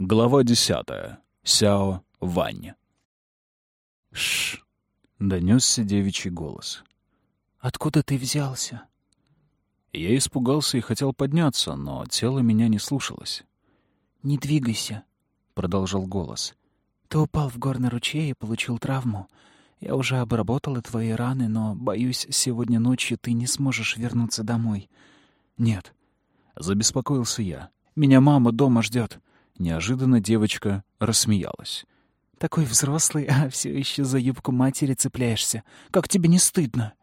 Глава десятая. Сяо Вань. Ш. донесся девичий голос. «Откуда ты взялся?» Я испугался и хотел подняться, но тело меня не слушалось. «Не двигайся», — продолжал голос. «Ты упал в горный ручей и получил травму. Я уже обработала твои раны, но, боюсь, сегодня ночью ты не сможешь вернуться домой». «Нет», — забеспокоился я. «Меня мама дома ждет. Неожиданно девочка рассмеялась. «Такой взрослый, а все еще за юбку матери цепляешься. Как тебе не стыдно?»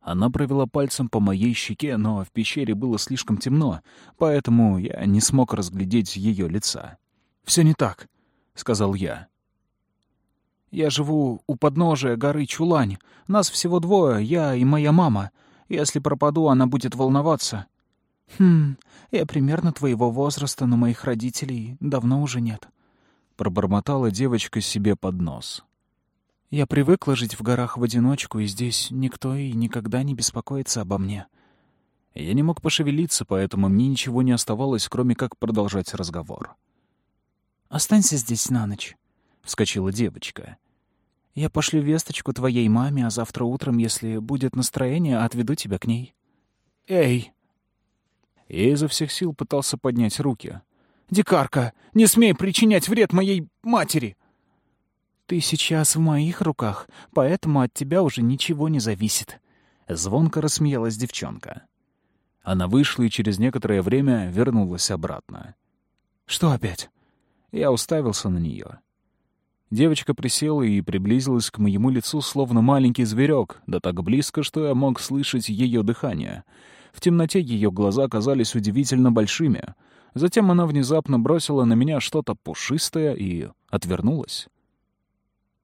Она провела пальцем по моей щеке, но в пещере было слишком темно, поэтому я не смог разглядеть ее лица. «Все не так», — сказал я. «Я живу у подножия горы Чулань. Нас всего двое, я и моя мама. Если пропаду, она будет волноваться». «Хм, я примерно твоего возраста, но моих родителей давно уже нет», — пробормотала девочка себе под нос. «Я привыкла жить в горах в одиночку, и здесь никто и никогда не беспокоится обо мне». Я не мог пошевелиться, поэтому мне ничего не оставалось, кроме как продолжать разговор. «Останься здесь на ночь», — вскочила девочка. «Я пошлю весточку твоей маме, а завтра утром, если будет настроение, отведу тебя к ней». «Эй!» Я изо всех сил пытался поднять руки. «Дикарка, не смей причинять вред моей матери!» «Ты сейчас в моих руках, поэтому от тебя уже ничего не зависит». Звонко рассмеялась девчонка. Она вышла и через некоторое время вернулась обратно. «Что опять?» Я уставился на нее. Девочка присела и приблизилась к моему лицу, словно маленький зверек, да так близко, что я мог слышать ее дыхание — в темноте ее глаза казались удивительно большими. Затем она внезапно бросила на меня что-то пушистое и отвернулась.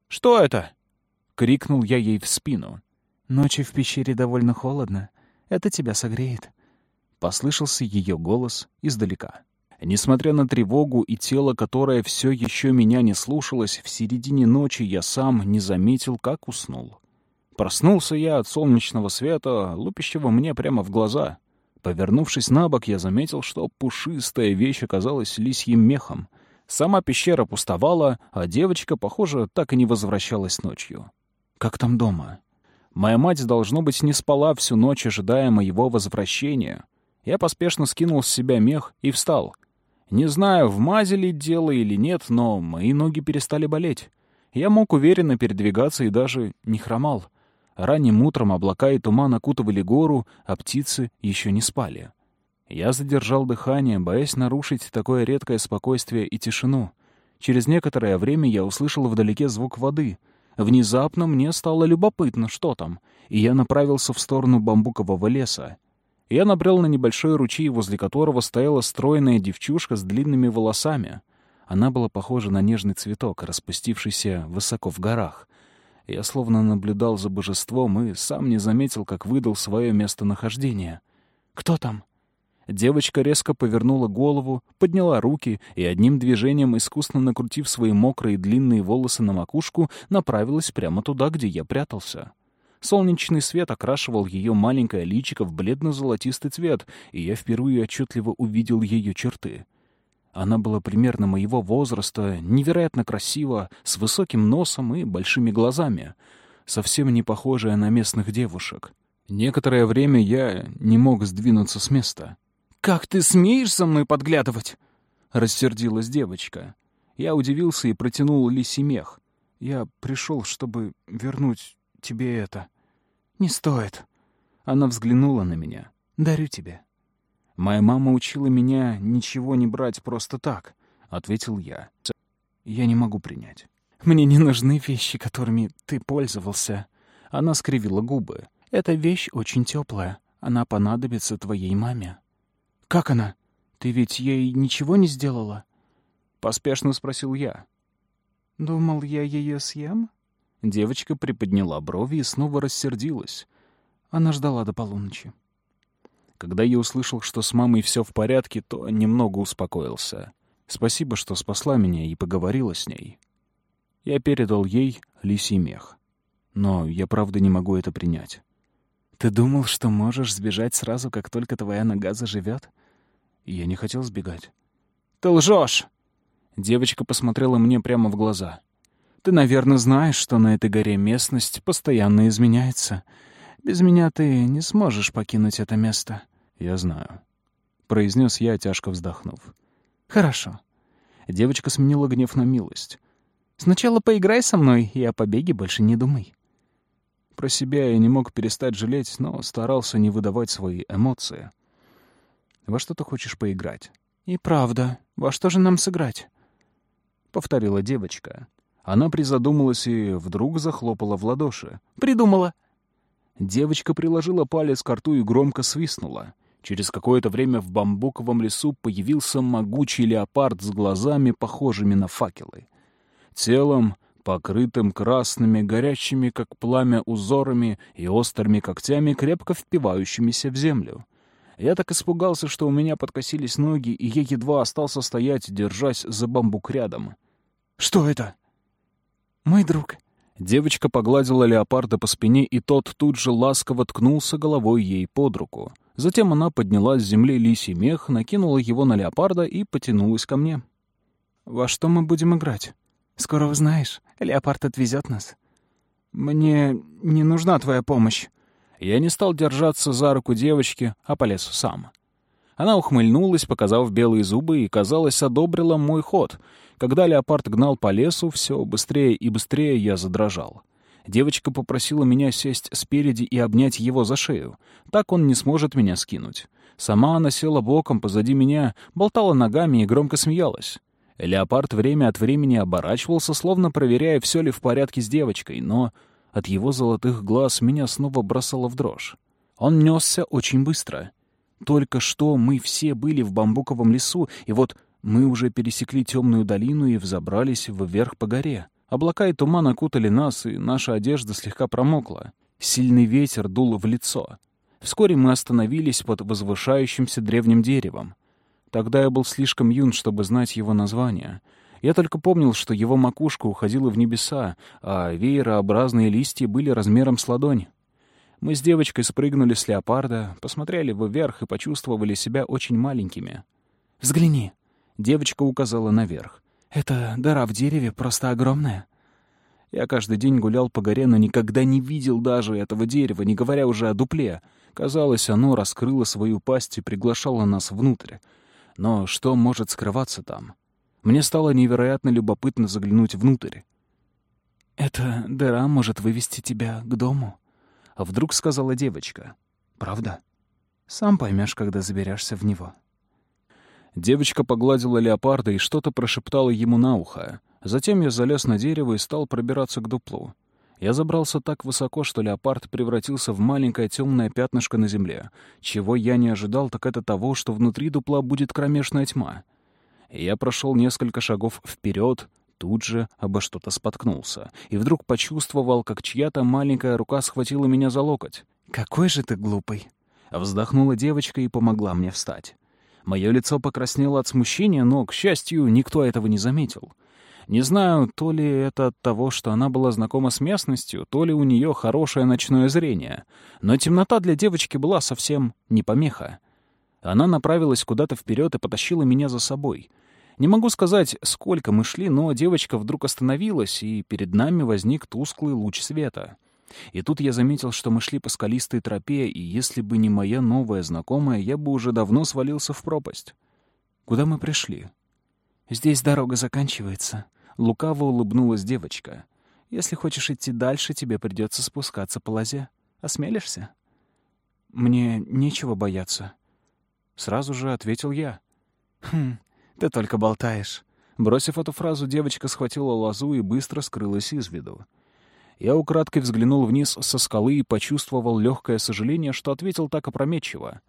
«Что это?» — крикнул я ей в спину. «Ночью в пещере довольно холодно. Это тебя согреет». Послышался ее голос издалека. Несмотря на тревогу и тело, которое все еще меня не слушалось, в середине ночи я сам не заметил, как уснул. Проснулся я от солнечного света, лупящего мне прямо в глаза. Повернувшись на бок, я заметил, что пушистая вещь оказалась лисьим мехом. Сама пещера пустовала, а девочка, похоже, так и не возвращалась ночью. Как там дома? Моя мать, должно быть, не спала всю ночь, ожидая моего возвращения. Я поспешно скинул с себя мех и встал. Не знаю, в мазе ли дело или нет, но мои ноги перестали болеть. Я мог уверенно передвигаться и даже не хромал. Ранним утром облака и туман окутывали гору, а птицы еще не спали. Я задержал дыхание, боясь нарушить такое редкое спокойствие и тишину. Через некоторое время я услышал вдалеке звук воды. Внезапно мне стало любопытно, что там, и я направился в сторону бамбукового леса. Я набрел на небольшой ручей, возле которого стояла стройная девчушка с длинными волосами. Она была похожа на нежный цветок, распустившийся высоко в горах. Я словно наблюдал за божеством и сам не заметил, как выдал свое местонахождение. «Кто там?» Девочка резко повернула голову, подняла руки и одним движением, искусно накрутив свои мокрые длинные волосы на макушку, направилась прямо туда, где я прятался. Солнечный свет окрашивал ее маленькое личико в бледно-золотистый цвет, и я впервые отчетливо увидел ее черты — она была примерно моего возраста, невероятно красива, с высоким носом и большими глазами, совсем не похожая на местных девушек. Некоторое время я не мог сдвинуться с места. «Как ты смеешь со мной подглядывать?» — рассердилась девочка. Я удивился и протянул лисий мех. «Я пришел, чтобы вернуть тебе это». «Не стоит». Она взглянула на меня. «Дарю тебе». «Моя мама учила меня ничего не брать просто так», — ответил я. «Я не могу принять». «Мне не нужны вещи, которыми ты пользовался». Она скривила губы. «Эта вещь очень теплая. Она понадобится твоей маме». «Как она? Ты ведь ей ничего не сделала?» Поспешно спросил я. «Думал, я ее съем?» Девочка приподняла брови и снова рассердилась. Она ждала до полуночи. Когда я услышал, что с мамой все в порядке, то немного успокоился. Спасибо, что спасла меня и поговорила с ней. Я передал ей лисий мех. Но я правда не могу это принять. Ты думал, что можешь сбежать сразу, как только твоя нога заживет? Я не хотел сбегать. Ты лжешь! Девочка посмотрела мне прямо в глаза. «Ты, наверное, знаешь, что на этой горе местность постоянно изменяется. Без меня ты не сможешь покинуть это место». «Я знаю», — произнес я, тяжко вздохнув. «Хорошо». Девочка сменила гнев на милость. «Сначала поиграй со мной, и о побеге больше не думай». Про себя я не мог перестать жалеть, но старался не выдавать свои эмоции. «Во что ты хочешь поиграть?» «И правда. Во что же нам сыграть?» — повторила девочка. Она призадумалась и вдруг захлопала в ладоши. «Придумала!» Девочка приложила палец к рту и громко свистнула. Через какое-то время в бамбуковом лесу появился могучий леопард с глазами, похожими на факелы. Телом, покрытым красными, горячими, как пламя, узорами и острыми когтями, крепко впивающимися в землю. Я так испугался, что у меня подкосились ноги, и я едва остался стоять, держась за бамбук рядом. «Что это?» «Мой друг», Девочка погладила леопарда по спине, и тот тут же ласково ткнулся головой ей под руку. Затем она подняла с земли лисий мех, накинула его на леопарда и потянулась ко мне. «Во что мы будем играть? Скоро узнаешь. Леопард отвезет нас». «Мне не нужна твоя помощь». Я не стал держаться за руку девочки, а полез сам. Она ухмыльнулась, показав белые зубы, и, казалось, одобрила мой ход. Когда леопард гнал по лесу, все быстрее и быстрее я задрожал. Девочка попросила меня сесть спереди и обнять его за шею. Так он не сможет меня скинуть. Сама она села боком позади меня, болтала ногами и громко смеялась. Леопард время от времени оборачивался, словно проверяя, все ли в порядке с девочкой, но от его золотых глаз меня снова бросало в дрожь. Он несся очень быстро. Только что мы все были в бамбуковом лесу, и вот мы уже пересекли темную долину и взобрались вверх по горе. Облака и туман окутали нас, и наша одежда слегка промокла. Сильный ветер дул в лицо. Вскоре мы остановились под возвышающимся древним деревом. Тогда я был слишком юн, чтобы знать его название. Я только помнил, что его макушка уходила в небеса, а веерообразные листья были размером с ладонь. Мы с девочкой спрыгнули с леопарда, посмотрели вверх и почувствовали себя очень маленькими. «Взгляни!» — девочка указала наверх. «Эта дыра в дереве просто огромная». Я каждый день гулял по горе, но никогда не видел даже этого дерева, не говоря уже о дупле. Казалось, оно раскрыло свою пасть и приглашало нас внутрь. Но что может скрываться там? Мне стало невероятно любопытно заглянуть внутрь. «Эта дыра может вывести тебя к дому», вдруг сказала девочка. «Правда? Сам поймешь, когда заберешься в него». Девочка погладила леопарда и что-то прошептала ему на ухо. Затем я залез на дерево и стал пробираться к дуплу. Я забрался так высоко, что леопард превратился в маленькое темное пятнышко на земле. Чего я не ожидал, так это того, что внутри дупла будет кромешная тьма. Я прошел несколько шагов вперед, тут же обо что-то споткнулся и вдруг почувствовал, как чья-то маленькая рука схватила меня за локоть. «Какой же ты глупый!» Вздохнула девочка и помогла мне встать. Мое лицо покраснело от смущения, но, к счастью, никто этого не заметил. Не знаю, то ли это от того, что она была знакома с местностью, то ли у нее хорошее ночное зрение. Но темнота для девочки была совсем не помеха. Она направилась куда-то вперед и потащила меня за собой. Не могу сказать, сколько мы шли, но девочка вдруг остановилась, и перед нами возник тусклый луч света. И тут я заметил, что мы шли по скалистой тропе, и если бы не моя новая знакомая, я бы уже давно свалился в пропасть. Куда мы пришли? «Здесь дорога заканчивается», — лукаво улыбнулась девочка. «Если хочешь идти дальше, тебе придется спускаться по лозе. Осмелишься?» «Мне нечего бояться», — сразу же ответил я. «Хм, ты только болтаешь». Бросив эту фразу, девочка схватила лозу и быстро скрылась из виду. Я украдкой взглянул вниз со скалы и почувствовал легкое сожаление, что ответил так опрометчиво.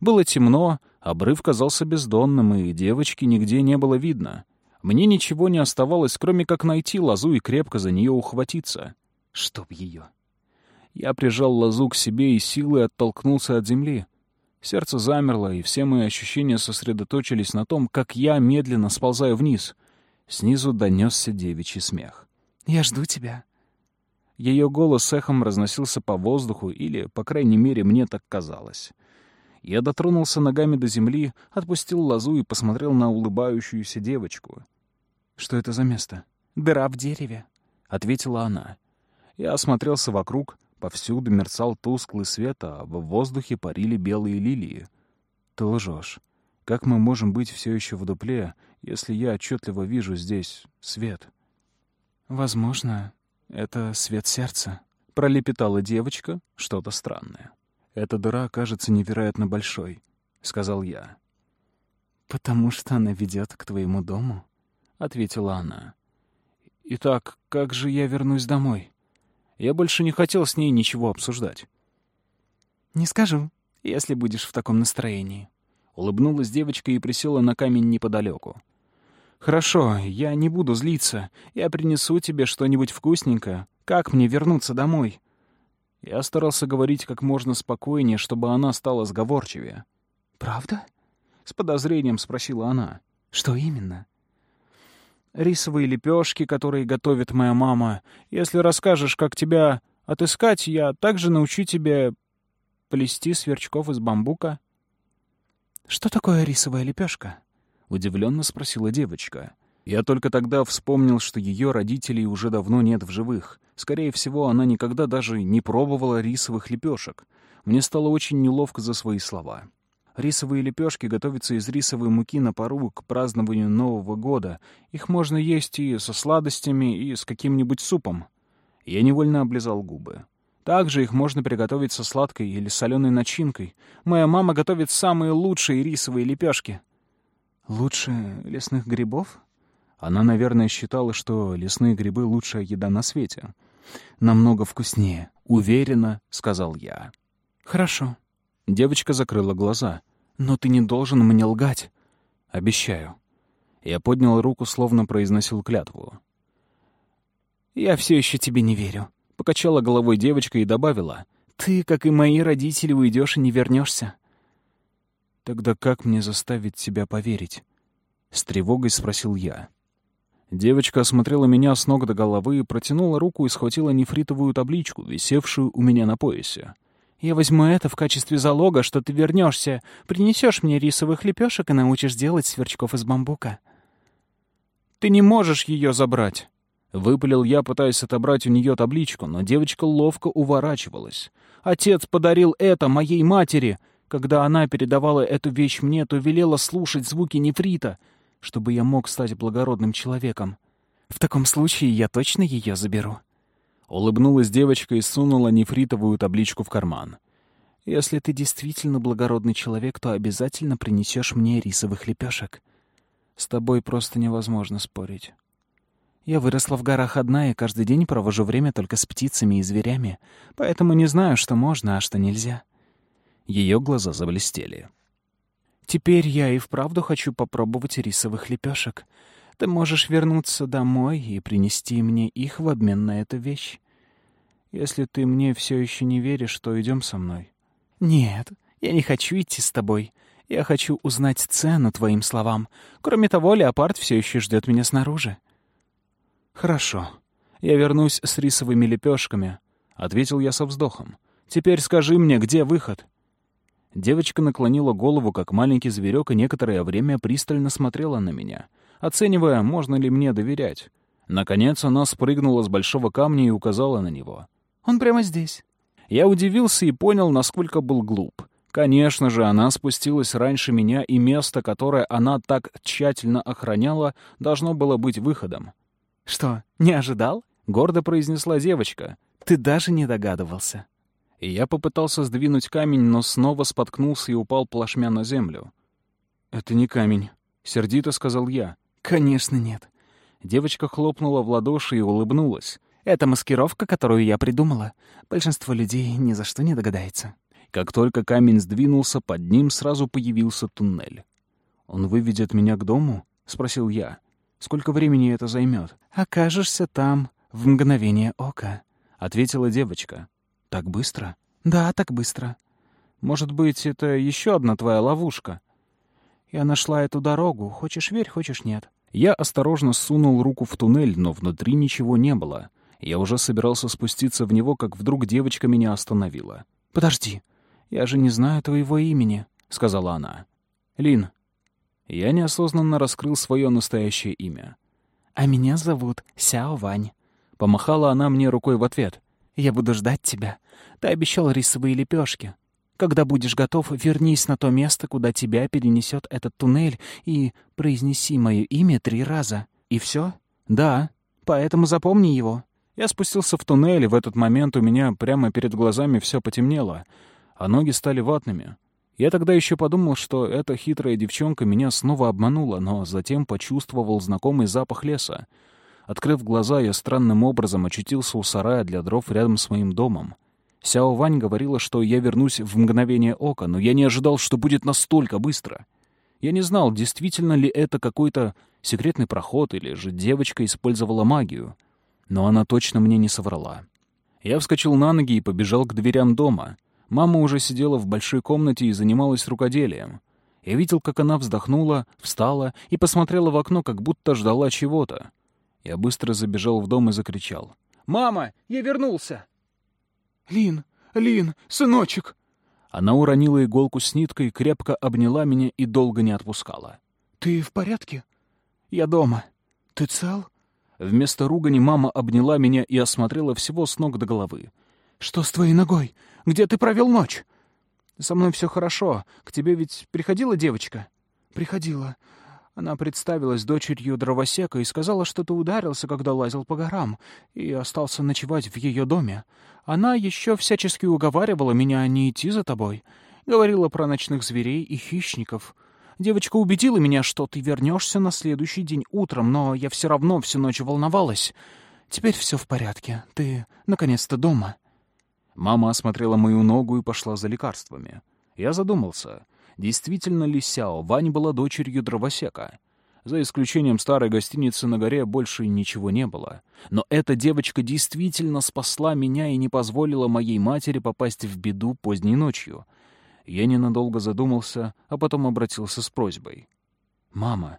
Было темно, обрыв казался бездонным, и девочки нигде не было видно. Мне ничего не оставалось, кроме как найти лозу и крепко за нее ухватиться. Чтоб ее. Я прижал лозу к себе и силой оттолкнулся от земли. Сердце замерло, и все мои ощущения сосредоточились на том, как я медленно сползаю вниз. Снизу донесся девичий смех. «Я жду тебя». Ее голос эхом разносился по воздуху, или, по крайней мере, мне так казалось. Я дотронулся ногами до земли, отпустил лозу и посмотрел на улыбающуюся девочку. «Что это за место?» «Дыра в дереве», — ответила она. Я осмотрелся вокруг. Повсюду мерцал тусклый свет, а в воздухе парили белые лилии. Ты лжешь. Как мы можем быть все еще в дупле, если я отчетливо вижу здесь свет? Возможно, это свет сердца. Пролепетала девочка что-то странное. Эта дыра кажется невероятно большой, сказал я. Потому что она ведет к твоему дому, ответила она. Итак, как же я вернусь домой? Я больше не хотел с ней ничего обсуждать. «Не скажу, если будешь в таком настроении». Улыбнулась девочка и присела на камень неподалеку. «Хорошо, я не буду злиться. Я принесу тебе что-нибудь вкусненькое. Как мне вернуться домой?» Я старался говорить как можно спокойнее, чтобы она стала сговорчивее. «Правда?» — с подозрением спросила она. «Что именно?» рисовые лепешки, которые готовит моя мама. Если расскажешь, как тебя отыскать, я также научу тебя плести сверчков из бамбука». «Что такое рисовая лепешка?» — удивленно спросила девочка. Я только тогда вспомнил, что ее родителей уже давно нет в живых. Скорее всего, она никогда даже не пробовала рисовых лепешек. Мне стало очень неловко за свои слова. Рисовые лепешки готовятся из рисовой муки на пару к празднованию Нового года. Их можно есть и со сладостями, и с каким-нибудь супом. Я невольно облизал губы. Также их можно приготовить со сладкой или соленой начинкой. Моя мама готовит самые лучшие рисовые лепешки. Лучше лесных грибов? Она, наверное, считала, что лесные грибы — лучшая еда на свете. «Намного вкуснее», — уверенно сказал я. «Хорошо», Девочка закрыла глаза. «Но ты не должен мне лгать». «Обещаю». Я поднял руку, словно произносил клятву. «Я все еще тебе не верю», — покачала головой девочка и добавила. «Ты, как и мои родители, уйдешь и не вернешься. «Тогда как мне заставить тебя поверить?» — с тревогой спросил я. Девочка осмотрела меня с ног до головы, протянула руку и схватила нефритовую табличку, висевшую у меня на поясе. Я возьму это в качестве залога, что ты вернешься, принесешь мне рисовых лепешек и научишь делать сверчков из бамбука. Ты не можешь ее забрать. Выпалил я, пытаясь отобрать у нее табличку, но девочка ловко уворачивалась. Отец подарил это моей матери. Когда она передавала эту вещь мне, то велела слушать звуки нефрита, чтобы я мог стать благородным человеком. В таком случае я точно ее заберу. Улыбнулась девочка и сунула нефритовую табличку в карман. «Если ты действительно благородный человек, то обязательно принесешь мне рисовых лепешек. С тобой просто невозможно спорить. Я выросла в горах одна и каждый день провожу время только с птицами и зверями, поэтому не знаю, что можно, а что нельзя». Ее глаза заблестели. «Теперь я и вправду хочу попробовать рисовых лепешек. Ты можешь вернуться домой и принести мне их в обмен на эту вещь. Если ты мне все еще не веришь, то идем со мной. Нет, я не хочу идти с тобой. Я хочу узнать цену твоим словам. Кроме того, леопард все еще ждет меня снаружи. Хорошо. Я вернусь с рисовыми лепешками, ответил я со вздохом. Теперь скажи мне, где выход? Девочка наклонила голову, как маленький зверек, и некоторое время пристально смотрела на меня — оценивая, можно ли мне доверять. Наконец она спрыгнула с большого камня и указала на него. «Он прямо здесь». Я удивился и понял, насколько был глуп. Конечно же, она спустилась раньше меня, и место, которое она так тщательно охраняла, должно было быть выходом. «Что, не ожидал?» — гордо произнесла девочка. «Ты даже не догадывался». И я попытался сдвинуть камень, но снова споткнулся и упал плашмя на землю. «Это не камень», — сердито сказал я. «Конечно нет». Девочка хлопнула в ладоши и улыбнулась. «Это маскировка, которую я придумала. Большинство людей ни за что не догадается». Как только камень сдвинулся, под ним сразу появился туннель. «Он выведет меня к дому?» — спросил я. «Сколько времени это займет?» «Окажешься там в мгновение ока», — ответила девочка. «Так быстро?» «Да, так быстро». «Может быть, это еще одна твоя ловушка?» «Я нашла эту дорогу. Хочешь — верь, хочешь — нет». Я осторожно сунул руку в туннель, но внутри ничего не было. Я уже собирался спуститься в него, как вдруг девочка меня остановила. «Подожди, я же не знаю твоего имени», — сказала она. «Лин». Я неосознанно раскрыл свое настоящее имя. «А меня зовут Сяо Вань». Помахала она мне рукой в ответ. «Я буду ждать тебя. Ты обещал рисовые лепешки. Когда будешь готов, вернись на то место, куда тебя перенесет этот туннель, и произнеси мое имя три раза. И все? Да. Поэтому запомни его». Я спустился в туннель, и в этот момент у меня прямо перед глазами все потемнело, а ноги стали ватными. Я тогда еще подумал, что эта хитрая девчонка меня снова обманула, но затем почувствовал знакомый запах леса. Открыв глаза, я странным образом очутился у сарая для дров рядом с моим домом. Сяо Вань говорила, что я вернусь в мгновение ока, но я не ожидал, что будет настолько быстро. Я не знал, действительно ли это какой-то секретный проход или же девочка использовала магию. Но она точно мне не соврала. Я вскочил на ноги и побежал к дверям дома. Мама уже сидела в большой комнате и занималась рукоделием. Я видел, как она вздохнула, встала и посмотрела в окно, как будто ждала чего-то. Я быстро забежал в дом и закричал. «Мама, я вернулся!» «Лин, Лин, сыночек!» Она уронила иголку с ниткой, крепко обняла меня и долго не отпускала. «Ты в порядке?» «Я дома. Ты цел?» Вместо ругани мама обняла меня и осмотрела всего с ног до головы. «Что с твоей ногой? Где ты провел ночь?» «Со мной все хорошо. К тебе ведь приходила девочка?» «Приходила. Она представилась дочерью дровосека и сказала, что ты ударился, когда лазил по горам, и остался ночевать в ее доме. Она еще всячески уговаривала меня не идти за тобой. Говорила про ночных зверей и хищников. Девочка убедила меня, что ты вернешься на следующий день утром, но я все равно всю ночь волновалась. Теперь все в порядке. Ты наконец-то дома». Мама осмотрела мою ногу и пошла за лекарствами. Я задумался, действительно ли Сяо Вань была дочерью дровосека. За исключением старой гостиницы на горе больше ничего не было. Но эта девочка действительно спасла меня и не позволила моей матери попасть в беду поздней ночью. Я ненадолго задумался, а потом обратился с просьбой. «Мама,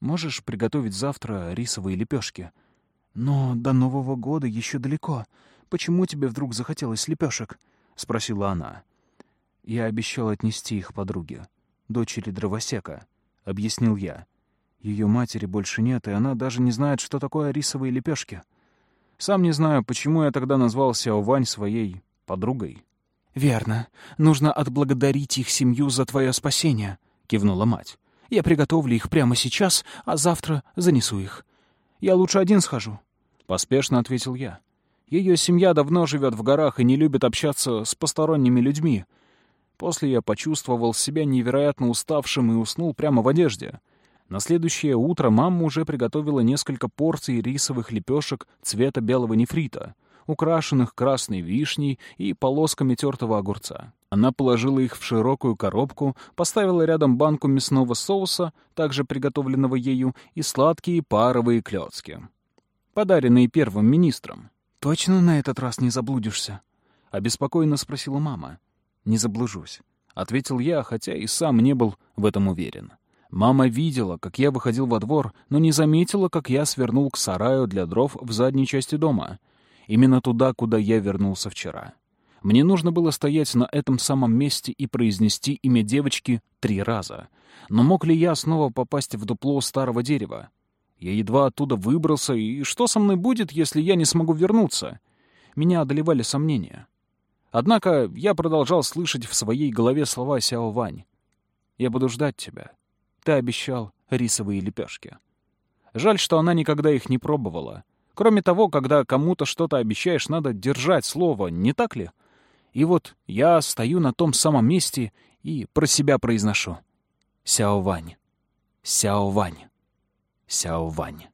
можешь приготовить завтра рисовые лепешки?» «Но до Нового года еще далеко. Почему тебе вдруг захотелось лепешек?» — спросила она. «Я обещал отнести их подруге, дочери дровосека», — объяснил я. Ее матери больше нет, и она даже не знает, что такое рисовые лепешки. Сам не знаю, почему я тогда назвал Сяо Вань своей подругой. «Верно. Нужно отблагодарить их семью за твое спасение», — кивнула мать. «Я приготовлю их прямо сейчас, а завтра занесу их. Я лучше один схожу», — поспешно ответил я. Ее семья давно живет в горах и не любит общаться с посторонними людьми. После я почувствовал себя невероятно уставшим и уснул прямо в одежде — на следующее утро мама уже приготовила несколько порций рисовых лепешек цвета белого нефрита, украшенных красной вишней и полосками тертого огурца. Она положила их в широкую коробку, поставила рядом банку мясного соуса, также приготовленного ею, и сладкие паровые клёцки, подаренные первым министром. «Точно на этот раз не заблудишься?» — обеспокоенно спросила мама. «Не заблужусь», — ответил я, хотя и сам не был в этом уверен. Мама видела, как я выходил во двор, но не заметила, как я свернул к сараю для дров в задней части дома. Именно туда, куда я вернулся вчера. Мне нужно было стоять на этом самом месте и произнести имя девочки три раза. Но мог ли я снова попасть в дупло старого дерева? Я едва оттуда выбрался, и что со мной будет, если я не смогу вернуться? Меня одолевали сомнения. Однако я продолжал слышать в своей голове слова Сяо Вань. «Я буду ждать тебя». Ты обещал рисовые лепешки. Жаль, что она никогда их не пробовала. Кроме того, когда кому-то что-то обещаешь, надо держать слово, не так ли? И вот я стою на том самом месте и про себя произношу. Сяо Вань. Сяо Вань. Сяо Вань.